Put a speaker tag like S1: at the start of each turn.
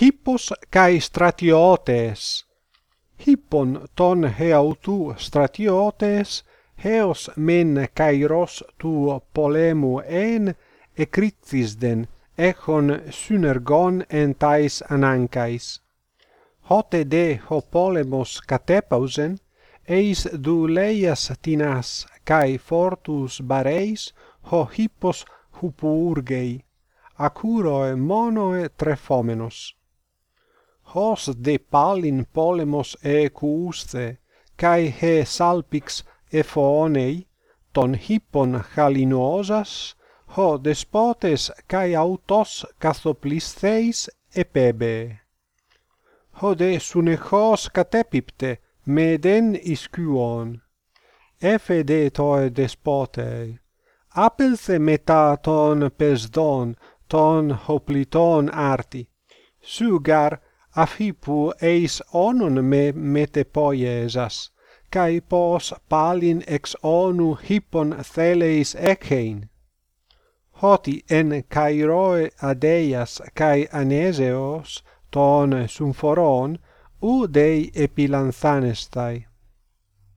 S1: hippos kai stratiotes. Hippon ton heautu stratiotes heos men kairos tu polemu en ekritisden echon synergon entais anankais hote de ho polemos katepausen eis duleias tinas kai fortus bareis ho hippos hupurgei, acuroe monoe trefomenos hos de palin polemos ecuusce, cae he salpix ephonei, ton hippon halinosas, ho despotes cae autos cathoplistheis epebe. Ho de sunechos catepipte, meden iscuon. Efe de toe despotei. Apelthe meta ton pesdon, ton hopliton arti. Sugar αφήπου εις όνον με μετεπόιεζας, καί πως πάλιν εξ όνου χίπον θέλεης έκειν. Ότι εν καιροε αδέιας καί ανέζεος των συμφορών dei επιλανθάνεσтай.